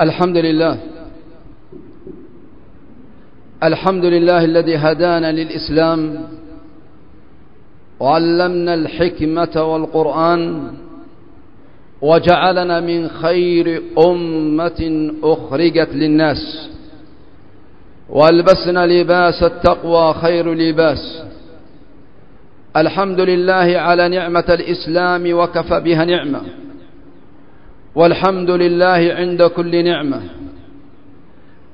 الحمد لله. الحمد لله الذي هدانا للإسلام وعلمنا الحكمة والقرآن وجعلنا من خير أمة أخرجت للناس وألبسنا لباس التقوى خير لباس. الحمد لله على نعمة الإسلام وكفى بها نعمة. والحمد لله عند كل نعمة.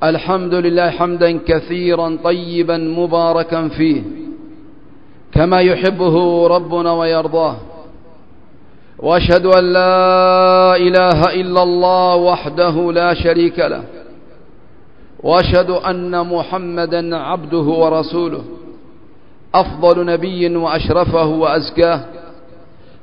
الحمد لله حمدا كثيرا طيبا مباركا فيه. كما يحبه ربنا ويرضاه. وأشهد أن لا إله إلا الله وحده لا شريك له. وأشهد أن محمدا عبده ورسوله. أفضل نبي وأشرفه وأزكاه.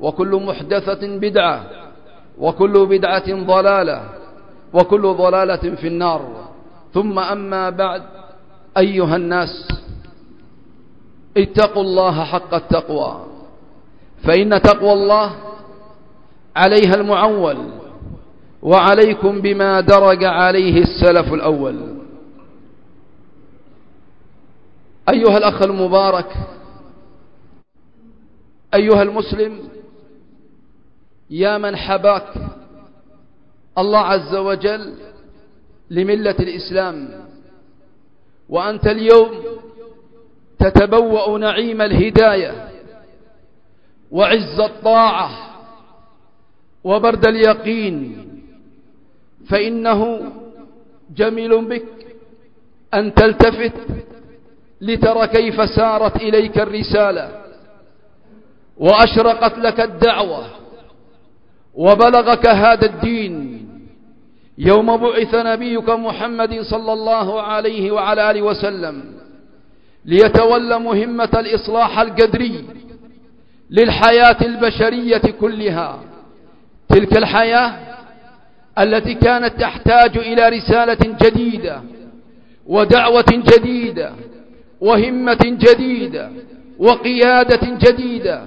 وكل محدثة بدعة وكل بدعة ضلالة وكل ضلالة في النار. ثم أما بعد أيها الناس اتقوا الله حق التقوى فإن تقوى الله عليها المعول وعليكم بما درج عليه السلف الأول. أيها الأخ المبارك أيها المسلم يا من حباك الله عز وجل لملة الإسلام وأنت اليوم تتبوأ نعيم الهداية وعز الطاعة وبرد اليقين فإنه جميل بك أن تلتفت لترى كيف سارت إليك الرسالة وأشرقت لك الدعوة. وبلغك هذا الدين. يوم بعث نبيك محمد صلى الله عليه وعلى آله وسلم ليتولى مهمة الإصلاح القدري للحياة البشرية كلها. تلك الحياة التي كانت تحتاج إلى رسالة جديدة ودعوة جديدة وهمة جديدة وقيادة جديدة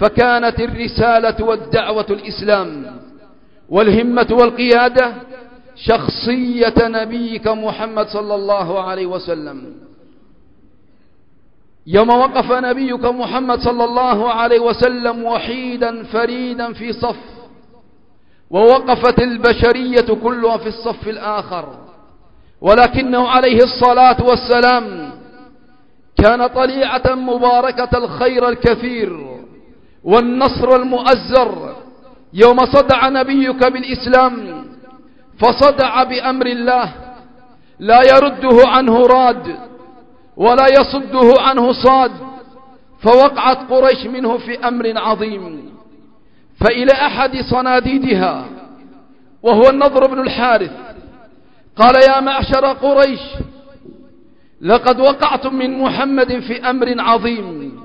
فكانت الرسالة والدعوة الإسلام والهمة والقيادة شخصية نبيك محمد صلى الله عليه وسلم. يوم وقف نبيك محمد صلى الله عليه وسلم وحيدا فريدا في صف ووقفت البشرية كلها في الصف الآخر ولكنه عليه الصلاة والسلام كان طليعة مباركة الخير الكثير. والنصر المؤزر يوم صدع نبيك بالإسلام فصدع بأمر الله لا يرده عنه راد ولا يصده عنه صاد فوقعت قريش منه في أمر عظيم. فإلى أحد صناديدها وهو النضر بن الحارث قال يا معشر قريش لقد وقعتم من محمد في أمر عظيم.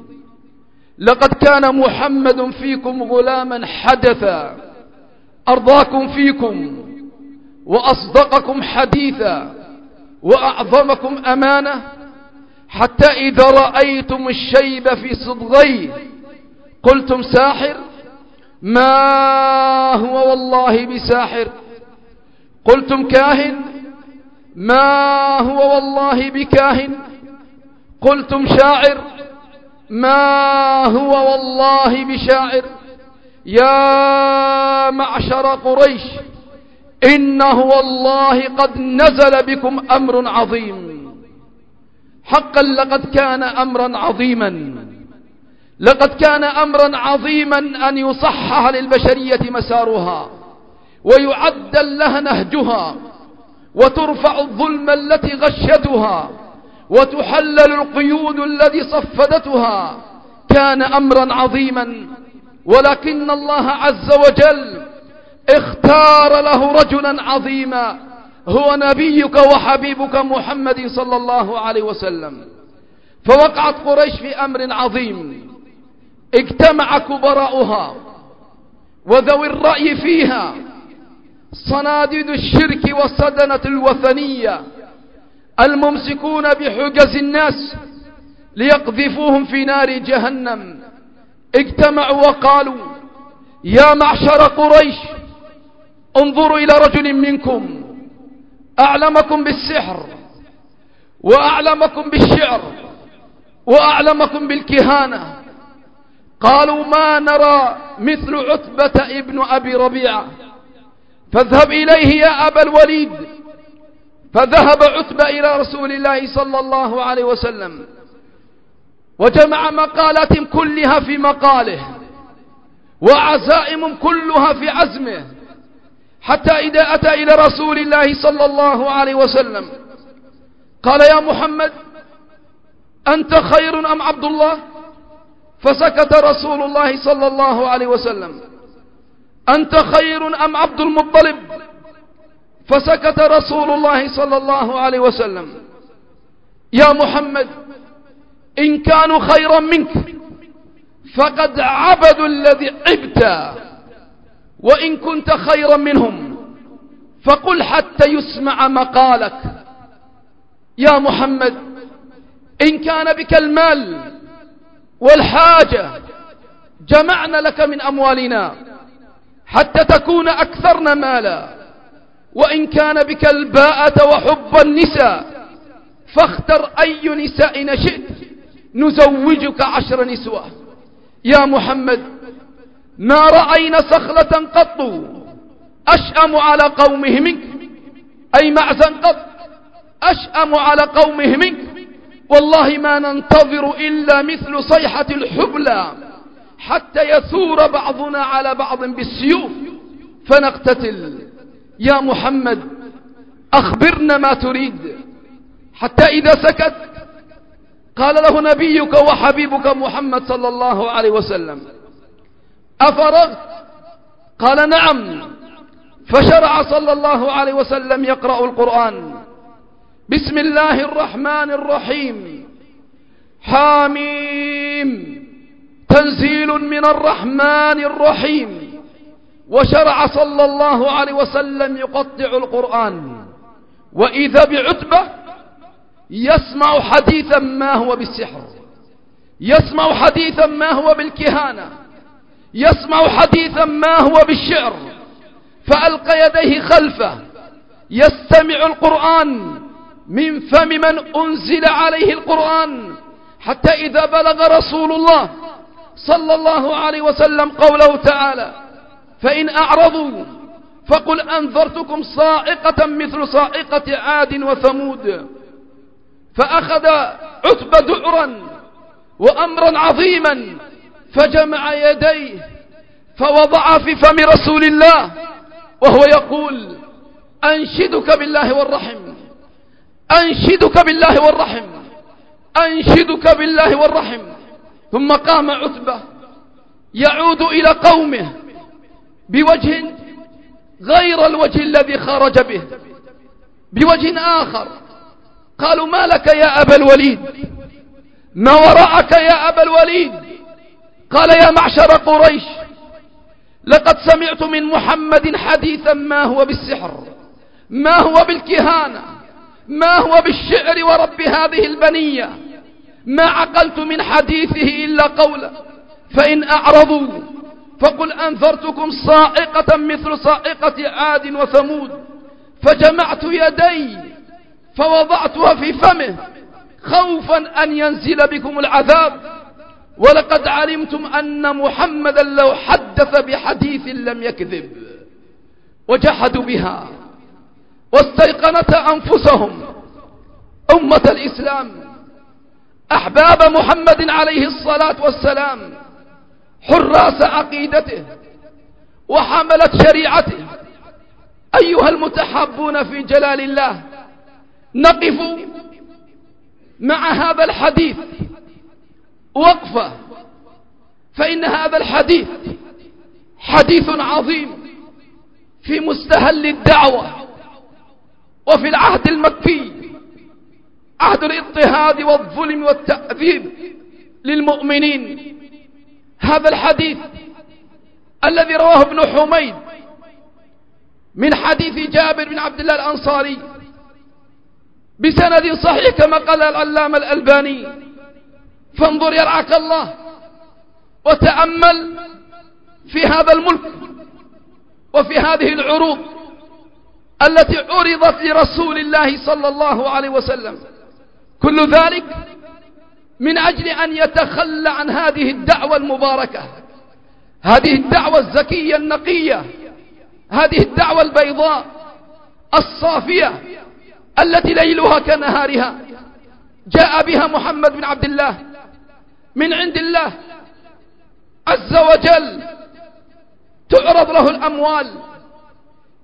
لقد كان محمد فيكم غلاما حدثا أرضاكم فيكم وأصدقكم حديثا وأعظمكم أمانة حتى إذا رأيتم الشيب في صدغيه قلتم ساحر؟ ما هو والله بساحر؟ قلتم كاهن؟ ما هو والله بكاهن؟ قلتم شاعر؟ ما هو والله بشاعر. يا معشر قريش إنه والله قد نزل بكم أمر عظيم. حقا لقد كان أمرا عظيما. لقد كان أمرا عظيما أن يصحح للبشرية مسارها ويعدل لها نهجها وترفع الظلم التي غشتها وتحلل القيود التي صفدتها. كان أمرا عظيما ولكن الله عز وجل اختار له رجلا عظيما. هو نبيك وحبيبك محمد صلى الله عليه وسلم. فوقعت قريش في أمر عظيم. اجتمع كبراؤها وذوي الرأي فيها صناديد الشرك والصدنة الوثنية. الممسكون بحجز الناس ليقذفوهم في نار جهنم. اجتمعوا وقالوا يا معشر قريش انظروا إلى رجل منكم أعلمكم بالسحر وأعلمكم بالشعر وأعلمكم بالكهانة. قالوا ما نرى مثل عتبة ابن أبي ربيعة فاذهب إليه يا أبا الوليد فذهب عتبة إلى رسول الله صلى الله عليه وسلم وجمع مقالات كلها في مقاله وعزائم كلها في عزمه حتى إذا أتى إلى رسول الله صلى الله عليه وسلم. قال يا محمد أنت خير أم عبد الله؟ فسكت رسول الله صلى الله عليه وسلم. أنت خير أم عبد المطلب؟ فسكت رسول الله صلى الله عليه وسلم. يا محمد إن كانوا خيرا منك فقد عبدوا الذي عبت. وإن كنت خيرا منهم فقل حتى يسمع مقالك. يا محمد إن كان بك المال والحاجة جمعنا لك من أموالنا حتى تكون أكثرنا مالا. وإن كان بك الباءة وحب النساء فاختر أي نساء شئت نزوجك عشر نسوة. يا محمد ما رأينا صخلة قط أشأم على قومه منك. أي معزا قط أشأم على قومه منك. والله ما ننتظر إلا مثل صيحة الحبلى حتى يثور بعضنا على بعض بالسيوف فنقتتل. يا محمد أخبرنا ما تريد. حتى إذا سكت قال له نبيك وحبيبك محمد صلى الله عليه وسلم أفرغت؟ قال نعم. فشرع صلى الله عليه وسلم يقرأ القرآن. بسم الله الرحمن الرحيم. حاميم. تنزيل من الرحمن الرحيم. وشرع صلى الله عليه وسلم يقطع القرآن. وإذا بعتبة يسمع حديثا ما هو بالسحر يسمع حديثا ما هو بالكهانة يسمع حديثا ما هو بالشعر. فألقى يديه خلفه يستمع القرآن من فم من أنزل عليه القرآن. حتى إذا بلغ رسول الله صلى الله عليه وسلم قوله تعالى فإن أعرضوا فقل أنذرتكم صائقة مثل صائقة عاد وثمود فأخذ عتب دعرا وأمرا عظيما فجمع يديه فوضع في فم رسول الله وهو يقول أنشدك بالله والرحم أنشدك بالله والرحم أنشدك بالله والرحم. ثم قام عتبة يعود إلى قومه بوجه غير الوجه الذي خرج به بوجه آخر. قالوا ما لك يا أبا الوليد؟ ما وراءك يا أبا الوليد؟ قال يا معشر قريش لقد سمعت من محمد حديثا ما هو بالسحر ما هو بالكهانة ما هو بالشعر ورب هذه البنية. ما عقلت من حديثه إلا قولا فإن أعرضوا فقل أنذرتكم صائقة مثل صائقة عاد وثمود فجمعت يدي فوضعتها في فمه خوفا أن ينزل بكم العذاب. ولقد علمتم أن محمدا لو حدث بحديث لم يكذب وجحدوا بها واستيقنتها أنفسهم. أمة الإسلام أحباب محمد عليه الصلاة والسلام حراس عقيدته وحملت شريعته. أيها المتحابون في جلال الله نقف مع هذا الحديث. وقفة فإن هذا الحديث حديث عظيم في مستهل الدعوة وفي العهد المكي عهد الاضطهاد والظلم والتأذيب للمؤمنين. هذا الحديث الذي رواه ابن حميد من حديث جابر بن عبد الله الأنصاري بسند صحيح كما قال العلامة الألباني. فانظر يرعاك الله وتأمل في هذا الملك وفي هذه العروض التي عرضت لرسول الله صلى الله عليه وسلم. كل ذلك من أجل أن يتخلى عن هذه الدعوة المباركة. هذه الدعوة الزكية النقية. هذه الدعوة البيضاء الصافية التي ليلها كنهارها. جاء بها محمد بن عبد الله. من عند الله عز وجل تعرض له الأموال.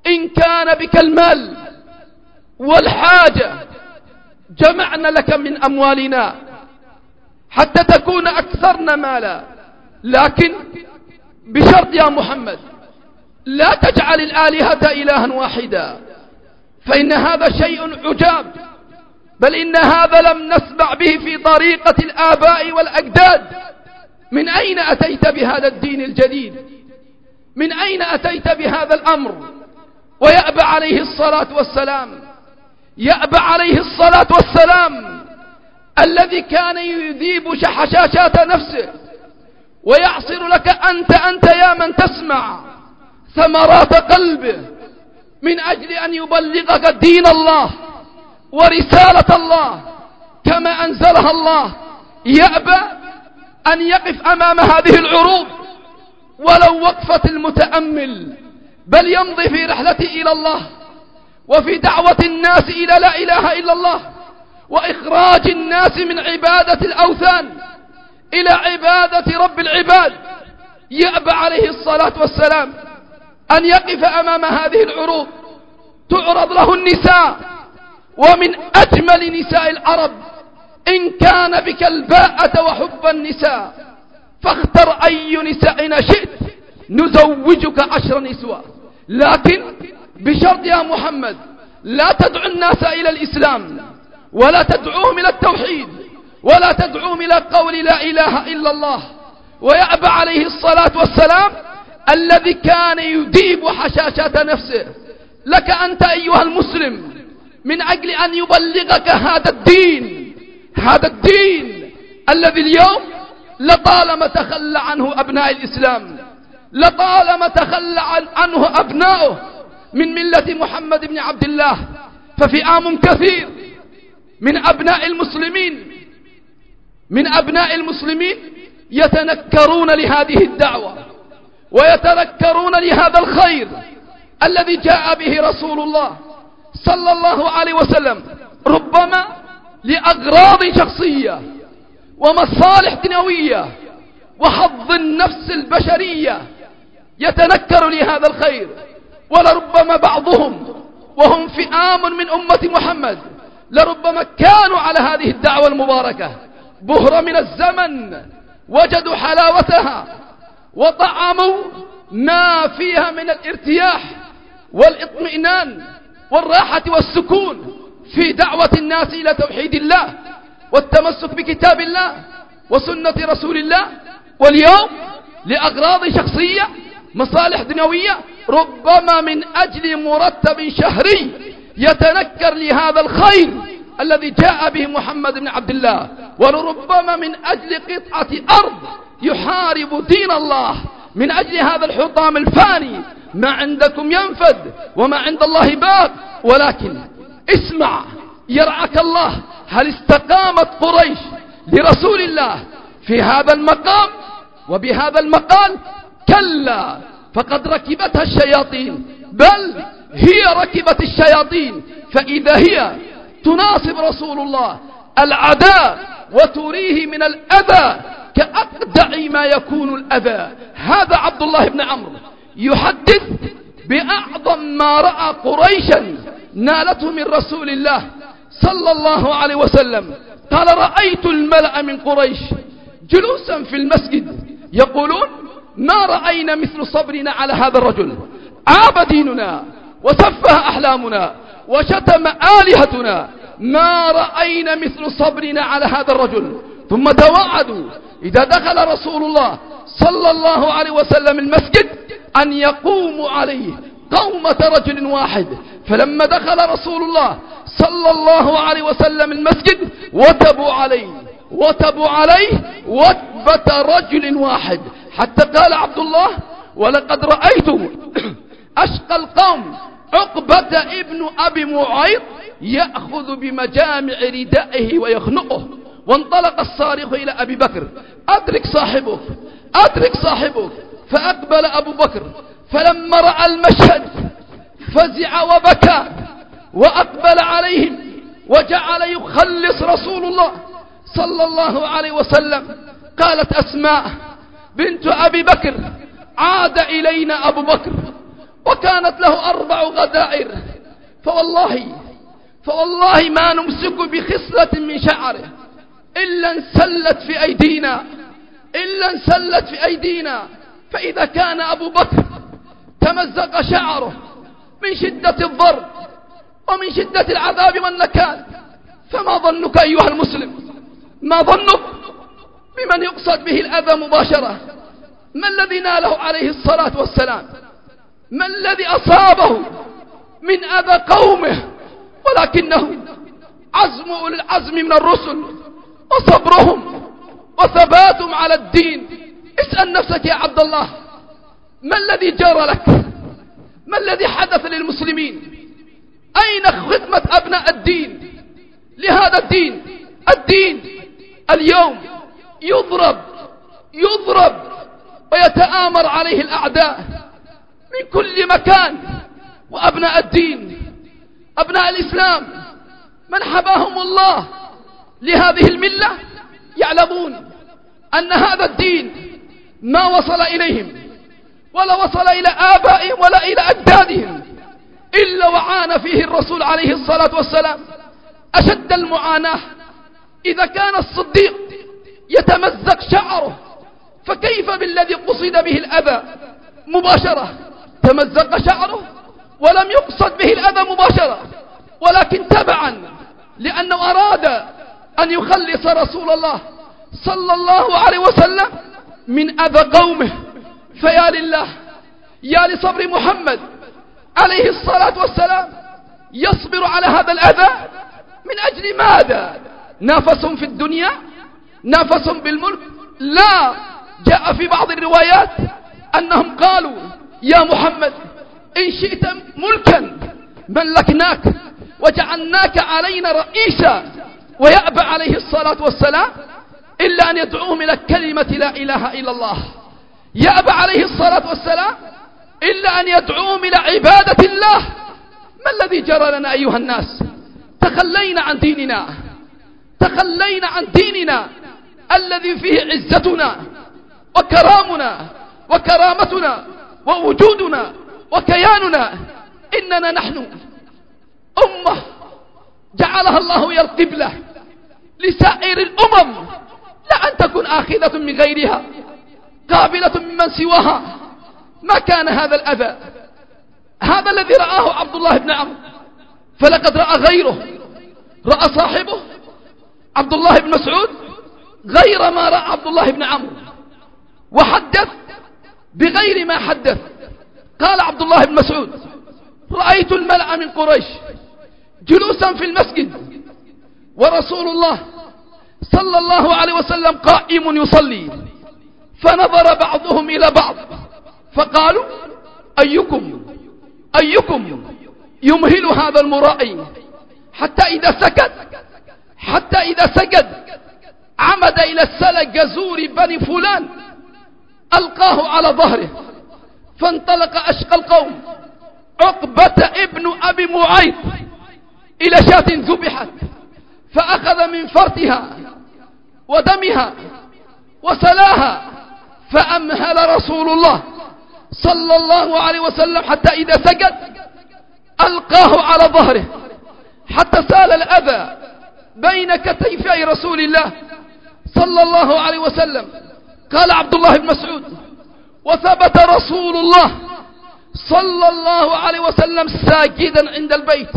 إن كان بك المال والحاجة جمعنا لك من أموالنا. حتى تكون أكثرنا مالا. لكن بشرط يا محمد لا تجعل الآلهة إلها واحدا. فإن هذا شيء عجاب بل إن هذا لم نسمع به في طريقة الآباء والأجداد. من أين أتيت بهذا الدين الجديد؟ من أين أتيت بهذا الأمر؟ ويأبى عليه الصلاة والسلام يأبى عليه الصلاة والسلام. الذي كان يذيب شحشاشات نفسه ويعصر لك أنت أنت يا من تسمع ثمرات قلبه من أجل أن يبلغك دين الله ورسالة الله كما أنزلها الله. يأبى أن يقف أمام هذه العروض ولو وقفة المتأمل بل يمضي في رحلته إلى الله وفي دعوة الناس إلى لا إله إلا الله. وإخراج الناس من عبادة الأوثان إلى عبادة رب العباد. يأبى عليه الصلاة والسلام أن يقف أمام هذه العروض. تعرض له النساء. ومن أجمل نساء العرب إن كان بك الباءة وحب النساء. فاختر أي نساء شئت نزوجك عشر نسوة. لكن بشرط يا محمد لا تدعو الناس إلى الإسلام. ولا تدعوهم إلى التوحيد ولا تدعوهم إلى قول لا إله إلا الله. ويأبى عليه الصلاة والسلام الذي كان يديب حشاشة نفسه. لك أنت أيها المسلم من أجل أن يبلغك هذا الدين هذا الدين الذي اليوم لطالما تخلى عنه أبناء الإسلام لطالما تخلى عنه أبناؤه من ملة محمد بن عبد الله. ففئام كثير من أبناء المسلمين. من أبناء المسلمين يتنكرون لهذه الدعوة ويتذكرون لهذا الخير الذي جاء به رسول الله صلى الله عليه وسلم ربما لأغراض شخصية ومصالح دنيوية وحظ النفس البشرية يتنكر لهذا الخير. ولربما بعضهم وهم فئام من أمة محمد لربما كانوا على هذه الدعوة المباركة. بهر من الزمن وجدوا حلاوتها وطعموا ما فيها من الارتياح والاطمئنان والراحة والسكون في دعوة الناس إلى توحيد الله والتمسك بكتاب الله وسنة رسول الله. واليوم لأغراض شخصية مصالح دنيوية ربما من أجل مرتب شهري. يتنكر لهذا الخير الذي جاء به محمد بن عبد الله. ولربما من أجل قطعة أرض يحارب دين الله من أجل هذا الحطام الفاني. ما عندكم ينفد وما عند الله باق. ولكن اسمع يرعك الله. هل استقامت قريش لرسول الله في هذا المقام؟ وبهذا المقال كلا فقد ركبتها الشياطين. بل هي ركبت الشياطين فإذا هي تناصب رسول الله العداء وتريه من الأذى كأقدع ما يكون الأذى. هذا عبد الله بن عمرو. يحدث بأعظم ما رأى قريشا نالته من رسول الله صلى الله عليه وسلم. قال رأيت الملأ من قريش جلوسا في المسجد يقولون ما رأينا مثل صبرنا على هذا الرجل عاب ديننا وسفه أحلامنا وشتم آلهتنا ما رأينا مثل صبرنا على هذا الرجل. ثم توعدوا إذا دخل رسول الله صلى الله عليه وسلم المسجد أن يقوموا عليه قومة رجل واحد. فلما دخل رسول الله صلى الله عليه وسلم المسجد وتبوا عليه وتبوا عليه وتبة رجل واحد. حتى قال عبد الله ولقد رأيت أشقى القوم. عقبة ابن أبي معيط يأخذ بمجامع ردائه ويخنقه. وانطلق الصارخ إلى أبي بكر. أدرك صاحبه أدرك صاحبه فأقبل أبو بكر. فلما رأى المشهد فزع وبكى وأقبل عليهم وجعل يخلص رسول الله صلى الله عليه وسلم. قالت أسماء بنت أبي بكر عاد إلينا أبو بكر. وكانت له أربع غدائر. فوالله فوالله ما نمسك بخصلة من شعره إلا انسلت في أيدينا إلا انسلت في أيدينا. فإذا كان أبو بكر تمزق شعره من شدة الضرب ومن شدة العذاب والنكال فما ظنك أيها المسلم؟ ما ظنك بمن يقصد به الأذى مباشرة؟ ما الذي ناله عليه الصلاة والسلام؟ ما الذي أصابه من أذى قومه؟ ولكنه عزم أولي العزم من الرسل وصبرهم وثباتهم على الدين. اسأل نفسك يا عبد الله ما الذي جرى لك؟ ما الذي حدث للمسلمين؟ أين خدمة أبناء الدين؟ لهذا الدين الدين اليوم يضرب يضرب ويتآمر عليه الأعداء. من كل مكان. وأبناء الدين أبناء الإسلام من حباهم الله لهذه الملة يعلمون أن هذا الدين ما وصل إليهم ولا وصل إلى آبائهم ولا إلى أجدادهم إلا وعانى فيه الرسول عليه الصلاة والسلام. أشد المعاناة إذا كان الصديق يتمزق شعره فكيف بالذي قصد به الأذى مباشرة؟ تمزق شعره ولم يقصد به الأذى مباشرة ولكن تبعا لأنه أراد أن يخلص رسول الله صلى الله عليه وسلم من أذى قومه. فيا لله يا لصبر محمد عليه الصلاة والسلام يصبر على هذا الأذى من أجل ماذا؟ نافس في الدنيا نافس بالملك. لا جاء في بعض الروايات أنهم قالوا يا محمد إن شئت ملكا ملكناك وجعلناك علينا رئيسا ويأبى عليه الصلاة والسلام إلا أن يدعوهم إلى كلمة لا إله إلا الله. يأبى عليه الصلاة والسلام إلا أن يدعوهم إلى عبادة الله. ما الذي جرى لنا أيها الناس؟ تخلينا عن ديننا. تخلينا عن ديننا الذي فيه عزتنا وكرامنا وكرامتنا ووجودنا وكياننا إننا نحن أمة جعلها الله هي القبلة لسائر الأمم لا أن تكون آخذة من غيرها قابلة ممن سواها. ما كان هذا الأذى. هذا الذي رآه عبد الله بن عمرو. فلقد رأى غيره. رأى صاحبه عبد الله بن مسعود غير ما رأى عبد الله بن عمرو. وحدث بغير ما حدث. قال عبد الله بن مسعود رأيت الملأ من قريش جلوسا في المسجد ورسول الله صلى الله عليه وسلم قائم يصلي فنظر بعضهم إلى بعض فقالوا أيكم أيكم يمهل هذا المرائي حتى إذا سكت حتى إذا سجد عمد إلى السلة جزور بني فلان ألقاه على ظهره فانطلق أشقى القوم. عقبة ابن أبي معيط إلى شاة ذبحت فأخذ من فرتها ودمها وسلاها فأمهل رسول الله صلى الله عليه وسلم حتى إذا سجد ألقاه على ظهره. حتى سال الأذى بين كتفي رسول الله صلى الله عليه وسلم قال عبد الله بن مسعود وثبت رسول الله صلى الله عليه وسلم ساجدا عند البيت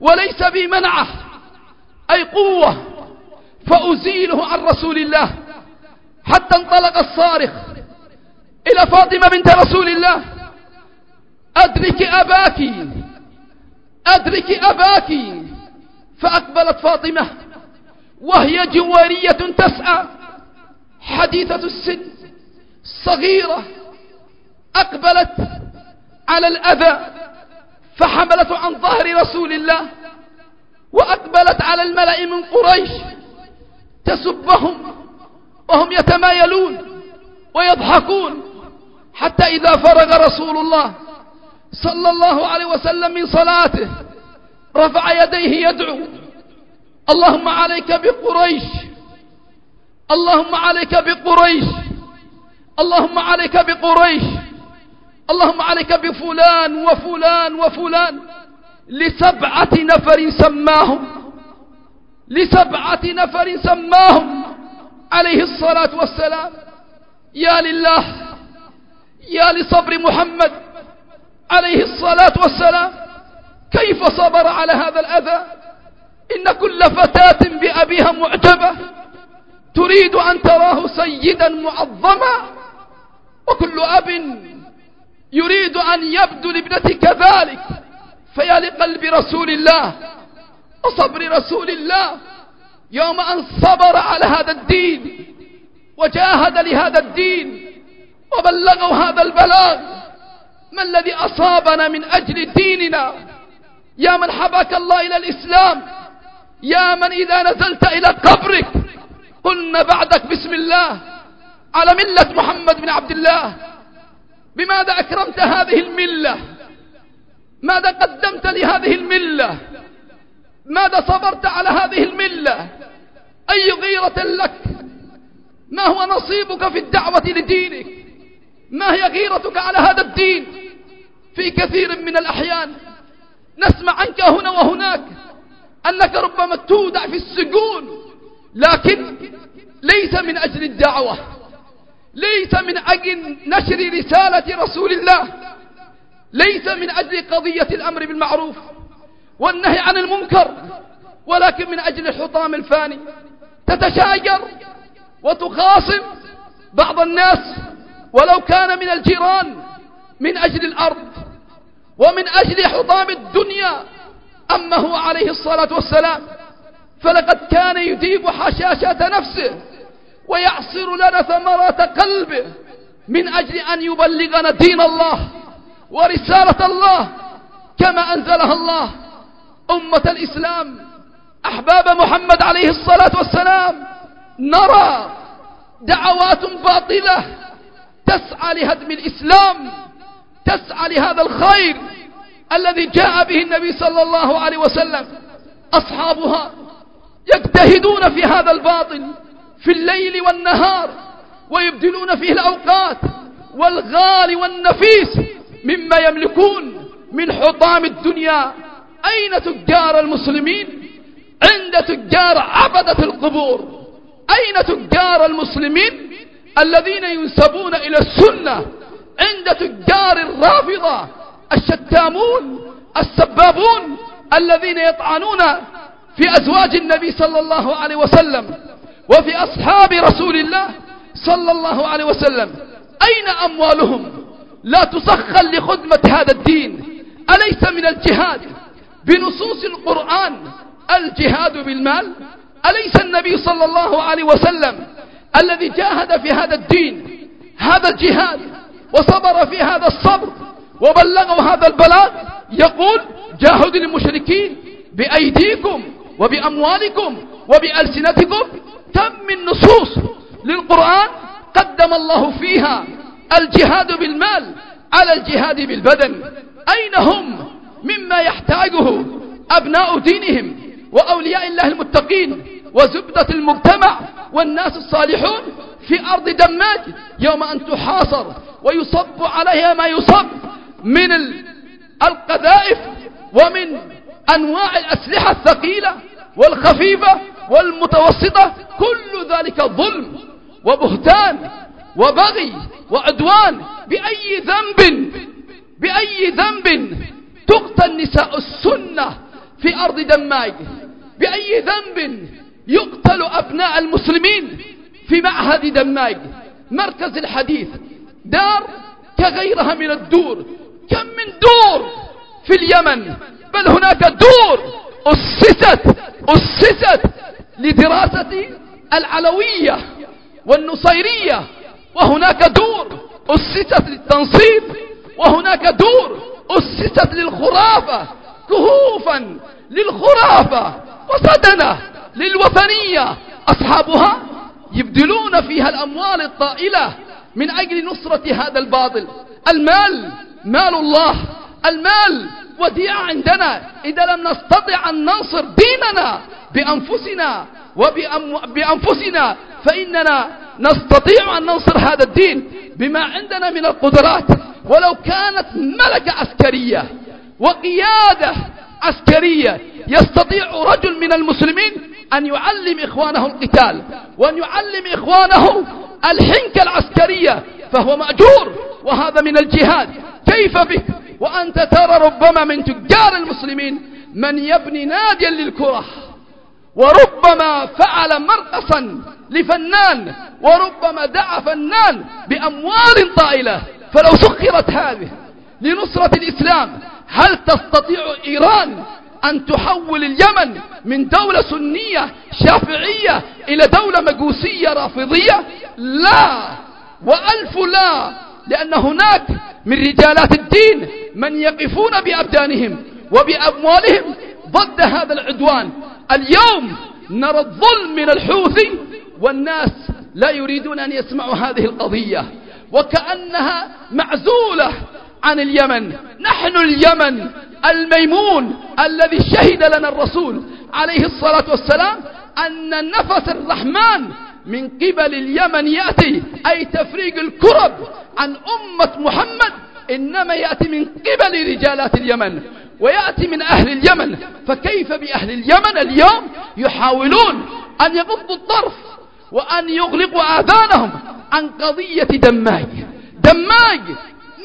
وليس بي منعه أي قوة فأزيله عن رسول الله حتى انطلق الصارخ إلى فاطمة بنت رسول الله أدرك أباك أدرك أباك فأقبلت فاطمة وهي جوارية تسعى حديثة السن صغيرة أقبلت على الأذى فحملت عن ظهر رسول الله وأقبلت على الملأ من قريش تسبهم وهم يتمايلون ويضحكون حتى إذا فرغ رسول الله صلى الله عليه وسلم من صلاته رفع يديه يدعو اللهم عليك بقريش اللهم عليك بقريش. اللهم عليك بقريش. اللهم عليك بفلان وفلان وفلان. لسبعة نفر سماهم. لسبعة نفر سماهم. عليه الصلاة والسلام. يا لله. يا لصبر محمد. عليه الصلاة والسلام. كيف صبر على هذا الأذى؟ إن كل فتاة بأبيها معجبة. تريد أن تراه سيدا معظما وكل أب يريد أن يبدو لابنتك ذلك فيا لقلب رسول الله وصبر رسول الله يوم أن صبر على هذا الدين وجاهد لهذا الدين وبلغوا هذا البلاغ. ما الذي أصابنا من أجل ديننا؟ يا من حباك الله إلى الإسلام يا من إذا نزلت إلى قبرك قلنا بعدك بسم الله. على ملة محمد بن عبد الله. بماذا أكرمت هذه الملة؟ ماذا قدمت لهذه الملة؟ ماذا صبرت على هذه الملة؟ أي غيرة لك؟ ما هو نصيبك في الدعوة لدينك؟ ما هي غيرتك على هذا الدين؟ في كثير من الأحيان نسمع عنك هنا وهناك أنك ربما تودع في السجون لكن ليس من أجل الدعوة ليس من أجل نشر رسالة رسول الله ليس من أجل قضية الأمر بالمعروف والنهي عن المنكر ولكن من أجل الحطام الفاني. تتشاجر وتخاصم بعض الناس ولو كان من الجيران من أجل الأرض ومن أجل حطام الدنيا أما هو عليه الصلاة والسلام فلقد كان يديب حشاشة نفسه ويعصر لنا ثمرات قلبه من أجل أن يبلغنا دين الله ورسالة الله كما أنزلها الله. أمة الإسلام أحباب محمد عليه الصلاة والسلام نرى دعوات باطلة تسعى لهدم الإسلام تسعى لهذا الخير الذي جاء به النبي صلى الله عليه وسلم. أصحابها يجتهدون في هذا الباطل في الليل والنهار ويبدلون فيه الأوقات والغالي والنفيس مما يملكون من حطام الدنيا. أين تجار المسلمين؟ عند تجار عبدة القبور. أين تجار المسلمين الذين ينسبون إلى السنة؟ عند تجار الرافضة الشتامون السبابون الذين يطعنون في أزواج النبي صلى الله عليه وسلم. وفي أصحاب رسول الله صلى الله عليه وسلم أين أموالهم؟ لا تسخن لخدمة هذا الدين. أليس من الجهاد؟ بنصوص القرآن الجهاد بالمال. أليس النبي صلى الله عليه وسلم الذي جاهد في هذا الدين هذا الجهاد وصبر في هذا الصبر وبلغوا هذا البلاغ؟ يقول جاهدوا المشركين بأيديكم وبأموالكم وبألسنتكم. من نصوص للقرآن قدم الله فيها الجهاد بالمال على الجهاد بالبدن. أين هم؟ مما يحتاجه أبناء دينهم وأولياء الله المتقين وزبدة المجتمع والناس الصالحون في أرض دماج يوم أن تحاصر ويصب عليها ما يصب من القذائف ومن أنواع الأسلحة الثقيلة والخفيفة والمتوسطة كل ذلك ظلم وبهتان وبغي وعدوان بأي ذنب بأي ذنب تقتل نساء السنة في أرض دماج بأي ذنب يقتل أبناء المسلمين في معهد دماج مركز الحديث دار كغيرها من الدور. كم من دور في اليمن؟ بل هناك دور أسست أسست لدراسة العلوية والنصيرية وهناك دور أسست للتنصيب وهناك دور أسست للخرافة كهوفا للخرافة وصدنة للوثنية أصحابها يبذلون فيها الأموال الطائلة من أجل نصرة هذا الباطل. المال مال الله. المال وديعة عندنا. إذا لم نستطع أن ننصر ديننا بأنفسنا وبأنفسنا فإننا نستطيع أن ننصر هذا الدين بما عندنا من القدرات. ولو كانت ملكة عسكرية وقيادة عسكرية يستطيع رجل من المسلمين أن يعلم إخوانه القتال وأن يعلم إخوانه الحنكة العسكرية فهو مأجور وهذا من الجهاد. كيف بك؟ وأنت ترى ربما من تجار المسلمين من يبني ناديا للكرة وربما فعل مرقصا لفنان وربما دعا فنان بأموال طائلة. فلو سخرت هذه لنصرة الإسلام هل تستطيع إيران أن تحول اليمن من دولة سنية شافعية إلى دولة مجوسية رافضية؟ لا وألف لا لأن هناك من رجالات الدين من يقفون بأبدانهم وبأموالهم ضد هذا العدوان. اليوم نرى الظلم من الحوثي والناس لا يريدون أن يسمعوا هذه القضية وكأنها معزولة عن اليمن. نحن اليمن الميمون الذي شهد لنا الرسول عليه الصلاة والسلام أن نفس الرحمن من قبل اليمن يأتي أي تفريق الكرب عن أمة محمد إنما يأتي من قبل رجالات اليمن ويأتي من أهل اليمن. فكيف بأهل اليمن اليوم يحاولون أن يغضوا الطرف وأن يغلقوا آذانهم عن قضية دماج دماج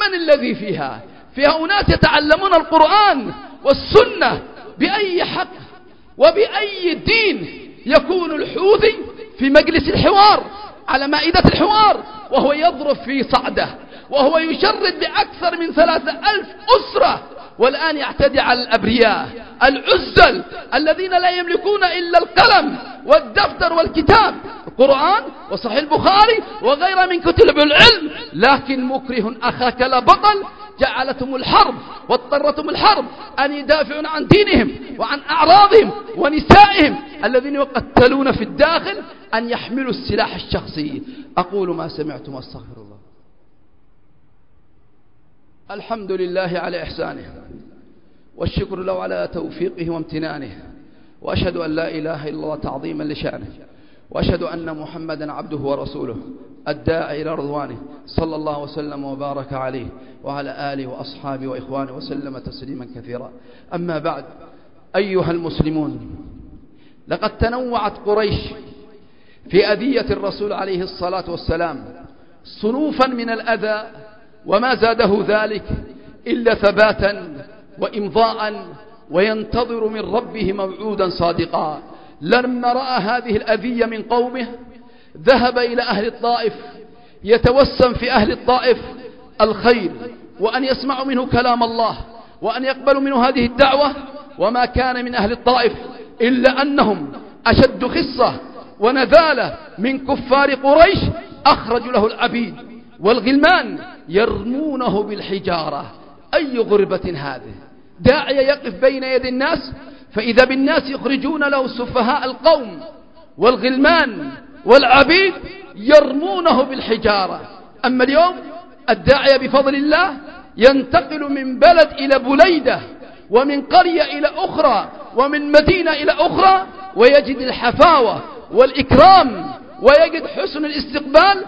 من الذي فيها؟ فيها أناس يتعلمون القرآن والسنة بأي حق وبأي دين يكون الحوثي في مجلس الحوار على مائدة الحوار وهو يضرب في صعده وهو يشرد بأكثر من ثلاثة ألف أسرة والآن يعتدي على الأبرياء العزل الذين لا يملكون إلا القلم والدفتر والكتاب. القرآن وصحيح البخاري وغير من كتب العلم لكن مكره أخاك لا بطل جعلتهم الحرب واضطرتهم الحرب أن يدافعون عن دينهم وعن أعراضهم ونسائهم الذين يقتلون في الداخل أن يحملوا السلاح الشخصي. أقول ما سمعتم واستغفر الله. الحمد لله على إحسانه والشكر له على توفيقه وامتنانه وأشهد أن لا إله إلا الله تعظيما لشأنه. وأشهد أن محمدا عبده ورسوله الداعي إلى رضوانه صلى الله وسلم وبارك عليه وعلى آله وأصحابه وإخوانه وسلم تسليما كثيرا. أما بعد أيها المسلمون لقد تنوعت قريش في أذية الرسول عليه الصلاة والسلام صنوفا من الأذى وما زاده ذلك إلا ثباتا وإمضاء وينتظر من ربه موعودا صادقا. لما رأى هذه الأذية من قومه ذهب إلى أهل الطائف يتوسم في أهل الطائف الخير وأن يسمعوا منه كلام الله وأن يقبلوا منه هذه الدعوة وما كان من أهل الطائف إلا أنهم أشد خصة ونذالة من كفار قريش أخرجوا له العبيد والغلمان يرمونه بالحجارة. أي غربة هذه؟ داعية يقف بين يدي الناس فإذا بالناس يخرجون له سفهاء القوم والغلمان والعبيد يرمونه بالحجارة. أما اليوم الداعية بفضل الله ينتقل من بلد إلى بليدة ومن قرية إلى أخرى ومن مدينة إلى أخرى ويجد الحفاوة والإكرام ويجد حسن الاستقبال.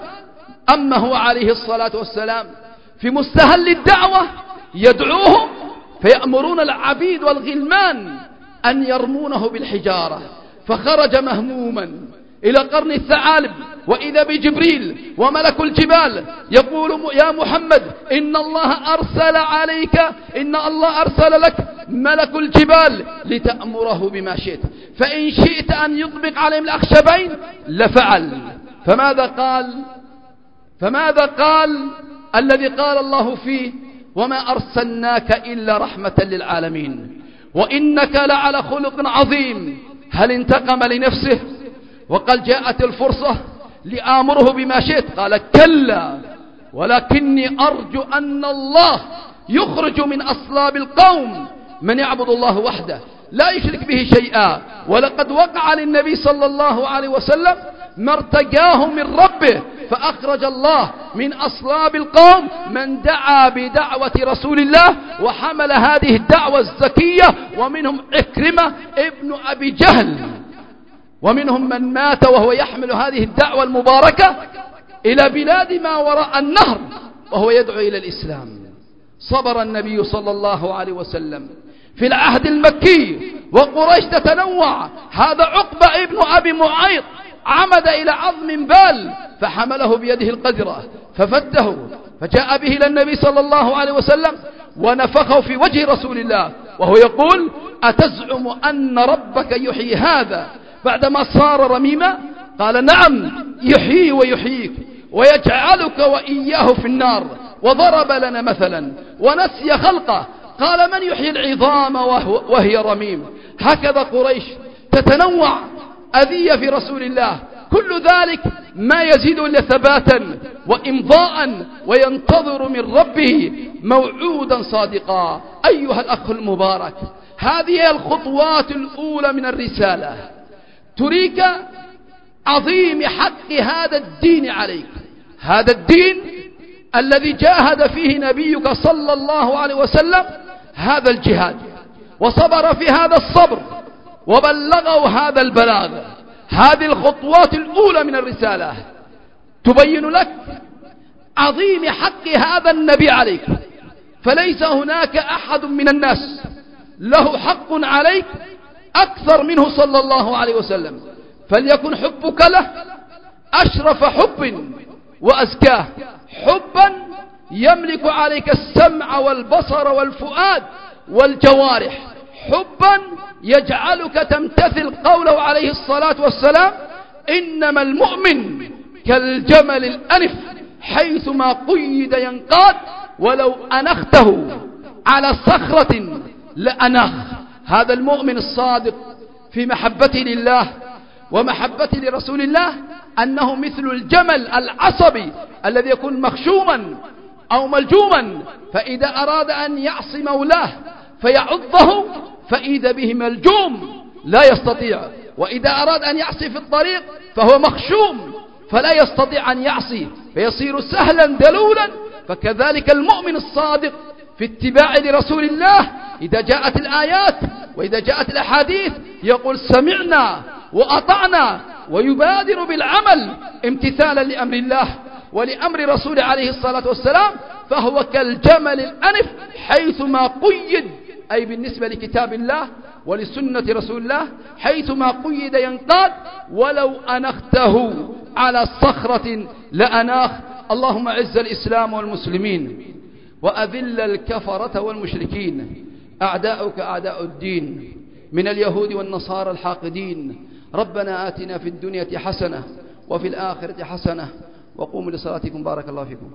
أما هو عليه الصلاة والسلام في مستهل الدعوة يدعوهم فيأمرون العبيد والغلمان أن يرمونه بالحجارة فخرج مهموما إلى قرن الثعالب وإذا بجبريل وملك الجبال يقول يا محمد إن الله أرسل عليك إن الله أرسل لك ملك الجبال لتأمره بما شئت. فإن شئت أن يطبق عليهم الأخشبين لفعل. فماذا قال؟ فماذا قال الذي قال الله فيه؟ وما أرسلناك إلا رحمة للعالمين. وإنك لعلى خلق عظيم. هل انتقم لنفسه؟ وقال جاءت الفرصة لآمره بما شئت. قال كلا ولكني أرجو أن الله يخرج من أصلاب القوم. من يعبد الله وحده لا يشرك به شيئا. ولقد وقع للنبي صلى الله عليه وسلم ما ارتجاه من ربه فأخرج الله من أصلاب القوم من دعا بدعوة رسول الله وحمل هذه الدعوة الزكية ومنهم عكرمة ابن أبي جهل ومنهم من مات وهو يحمل هذه الدعوة المباركة إلى بلاد ما وراء النهر وهو يدعو إلى الإسلام. صبر النبي صلى الله عليه وسلم في العهد المكي وقريش تتنوع. هذا عقبة ابن أبي معيط عمد إلى عظم بال فحمله بيده القدرة ففته فجاء به إلى النبي صلى الله عليه وسلم ونفخه في وجه رسول الله وهو يقول أتزعم أن ربك يحيي هذا؟ بعدما صار رميما قال نعم يحيي ويحييك ويجعلك وإياه في النار وضرب لنا مثلا ونسي خلقه. قال من يحيي العظام وهي رميم؟ هكذا قريش تتنوع أذية في رسول الله. كل ذلك ما يزيد إلا ثباتا وإمضاء وينتظر من ربه موعودا صادقا. أيها الأخ المبارك هذه الخطوات الأولى من الرسالة. تريك عظيم حق هذا الدين عليك. هذا الدين الذي جاهد فيه نبيك صلى الله عليه وسلم هذا الجهاد. وصبر في هذا الصبر. وبلغوا هذا البلاغ. هذه الخطوات الأولى من الرسالة. تبين لك عظيم حق هذا النبي عليك. فليس هناك أحد من الناس له حق عليك أكثر منه صلى الله عليه وسلم. فليكن حبك له أشرف حب وأزكاه. حبا يملك عليك السمع والبصر والفؤاد والجوارح. حبا يجعلك تمتثل قوله عليه الصلاة والسلام إنما المؤمن كالجمل الأنف حيثما قيد ينقاد ولو أنخته على صخرة لأنخ. هذا المؤمن الصادق في محبته لله ومحبته لرسول الله أنه مثل الجمل العصبي الذي يكون مخشوما أو ملجوما. فإذا أراد أن يعصي مولاه فيعضه فإذا به ملجوم لا يستطيع. وإذا أراد أن يعصي في الطريق فهو مخشوم فلا يستطيع أن يعصي. فيصير سهلا دلولا. فكذلك المؤمن الصادق في اتباع لرسول الله إذا جاءت الآيات وإذا جاءت الأحاديث يقول سمعنا وأطعنا ويبادر بالعمل امتثالا لأمر الله ولأمر رسول عليه الصلاة والسلام فهو كالجمل الأنف حيثما قيد أي بالنسبة لكتاب الله ولسنة رسول الله حيثما قيد ينقاد ولو أنخته على صخرة لأناخ. اللهم عز الإسلام والمسلمين وأذل الكفرة والمشركين. أعداؤك أعداء الدين من اليهود والنصارى الحاقدين. ربنا آتنا في الدنيا حسنة وفي الآخرة حسنة. وقوموا لصلاتكم بارك الله فيكم.